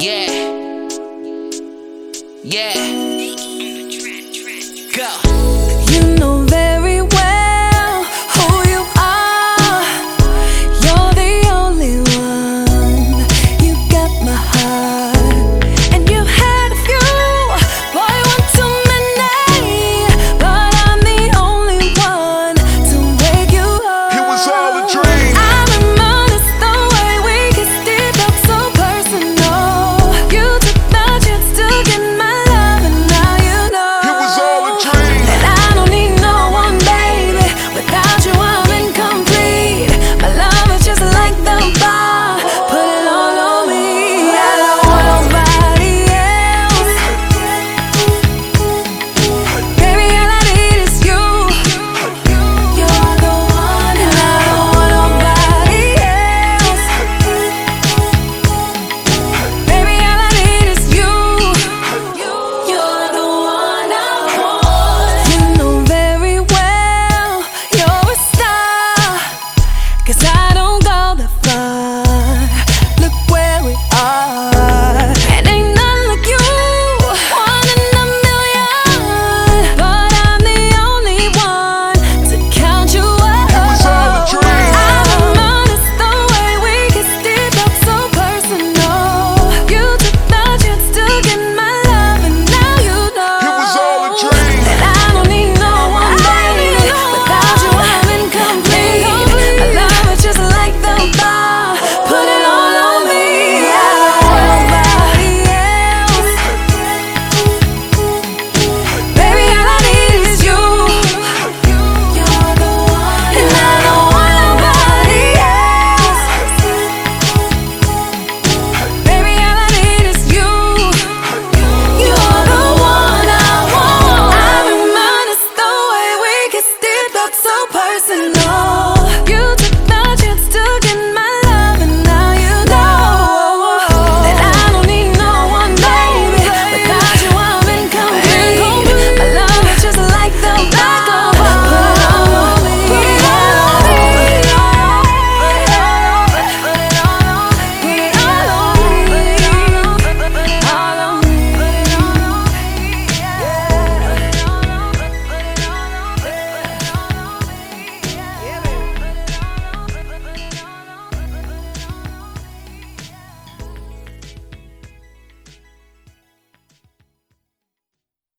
Yeah. Yeah. Go.